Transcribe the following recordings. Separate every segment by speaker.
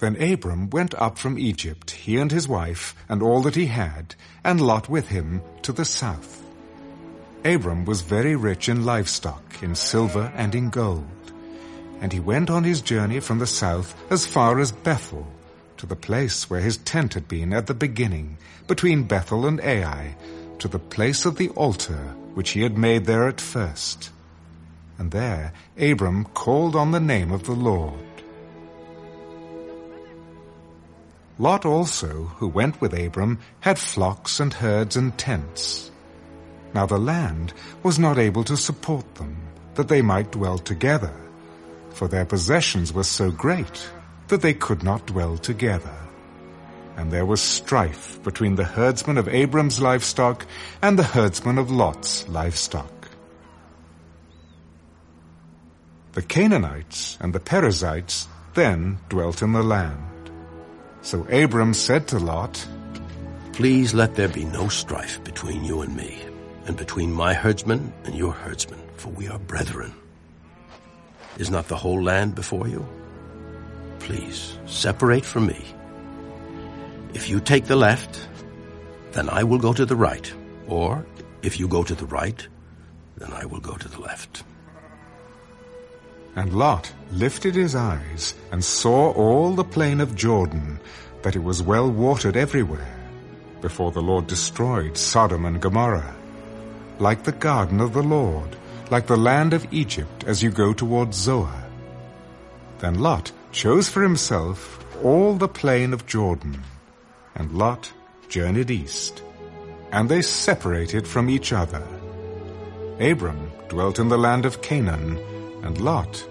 Speaker 1: Then Abram went up from Egypt, he and his wife, and all that he had, and Lot with him, to the south. Abram was very rich in livestock, in silver and in gold. And he went on his journey from the south as far as Bethel, to the place where his tent had been at the beginning, between Bethel and Ai, to the place of the altar which he had made there at first. And there Abram called on the name of the Lord. Lot also, who went with Abram, had flocks and herds and tents. Now the land was not able to support them, that they might dwell together, for their possessions were so great that they could not dwell together. And there was strife between the herdsmen of Abram's livestock and the herdsmen of Lot's livestock. The Canaanites and the Perizzites then dwelt in the land. So Abram said to Lot,
Speaker 2: Please let there be no strife between you and me, and between my herdsmen and your herdsmen, for we are brethren. Is not the whole land before you? Please, separate from me. If you take the left, then I will go to the right, or if you go to the right, then I will go to the left.
Speaker 1: And Lot lifted his eyes and saw all the plain of Jordan, that it was well watered everywhere, before the Lord destroyed Sodom and Gomorrah. Like the garden of the Lord, like the land of Egypt as you go towards Zoar. Then Lot chose for himself all the plain of Jordan, and Lot journeyed east, and they separated from each other. Abram dwelt in the land of Canaan, and Lot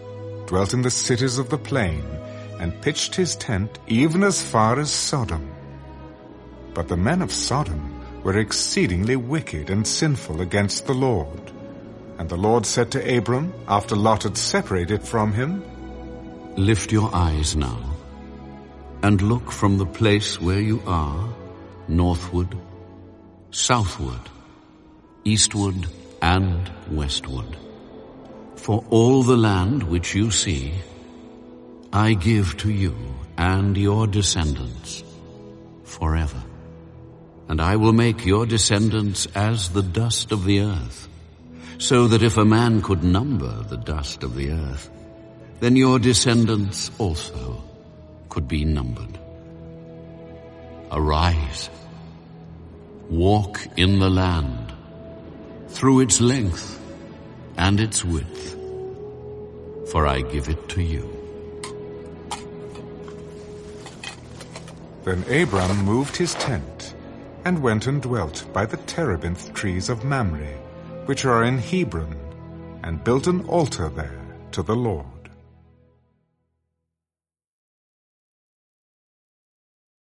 Speaker 1: dwelt in the cities of the plain, and pitched his tent even as far as Sodom. But the men of Sodom were exceedingly wicked and sinful against the Lord. And the Lord said to Abram, after Lot had separated from him,
Speaker 3: Lift your eyes now, and look from the place where you are, northward, southward, eastward, and westward. For all the land which you see, I give to you and your descendants forever. And I will make your descendants as the dust of the earth, so that if a man could number the dust of the earth, then your descendants also could be numbered. Arise, walk in the land, through its length and its width, for I give it to you.
Speaker 1: Then Abram moved his tent and went and dwelt by the terebinth trees of Mamre, which are in Hebron, and built an altar there to the Lord.